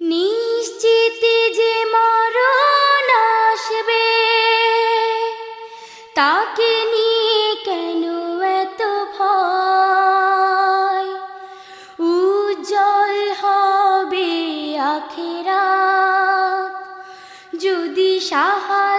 নিশ্চিত যে মরণ আসবে তাকে নিয়ে কেন এত ভয়? উজ্জ্বল হবে আখেরা যদি শাহাদাত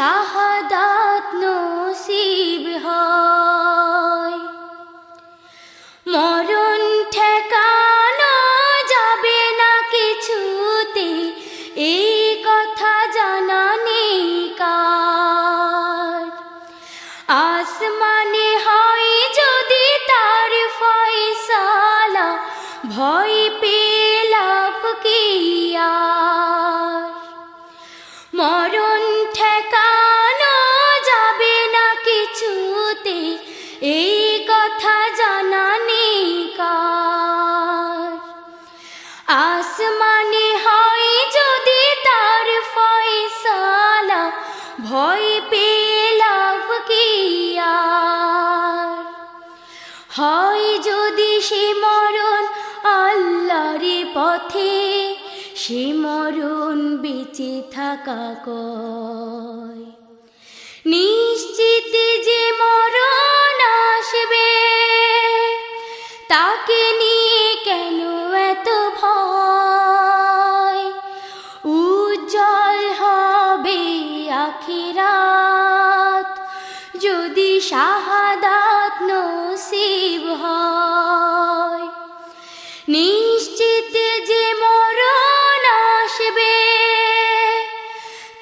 শাহাদাত নসিব হয়। মরণ ঠেকানো যাবে না কিছুতে, এই কথা জানা নেই কার? আসমানে হয় ভয় পেলাভ আর? হয় যদি সে মরণ আল্লাহরে পথে, সে মরণ বেঁচে থাকা কয়? নিশ্চিত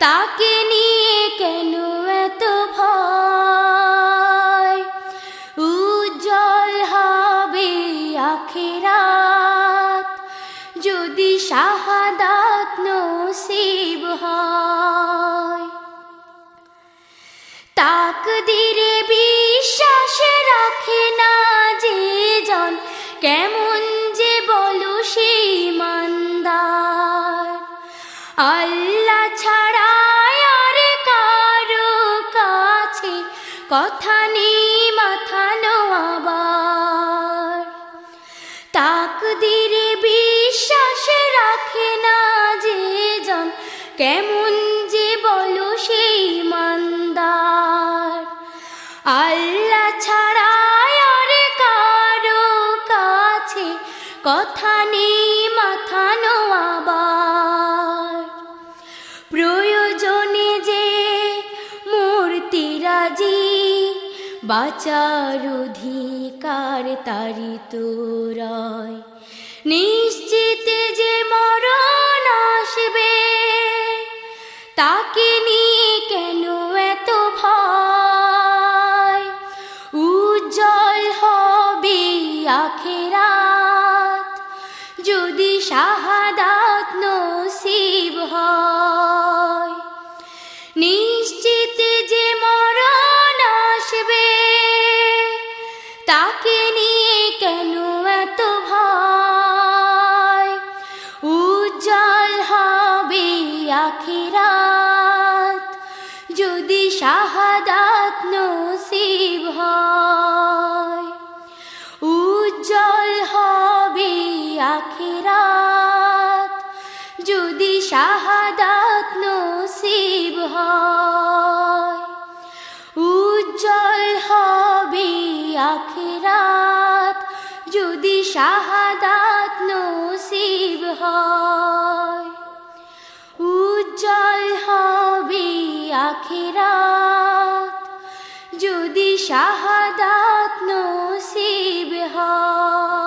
তাকে নিয়ে কেন এত ভয়? উজ্জ্বল হবে আখেরাত, যদি শাহাদাত নসিব হয়। তাকদিরে বিশ্বাস রাখে না যে জন, কেমন কথা নেই মাথা নোয়াবার তাকদিরে বিশ্বাস রাখে না যে জন, কেমন যে বলো সেই মান্দার। আল্লাহ ছাড়া আর কারও কাছে কথা নেই। বাঁচার অধিকার তারি তোরয় নিশ্চিত যে মরণ আসবে, তাকে নিয়ে কেন এত ভয়? উজ্জ্বল হবে আখেরাত, যদি শাহাদাত নসিব হয় তাকে নিয়ে কেন এত ভয়? উজ্জ্বল হবে আখিরাত, যদি শাহাদাত নসিব হয়। উজ্জ্বল হবে আখিরাত, যদি শাহাদাত दिशादात्मो विहा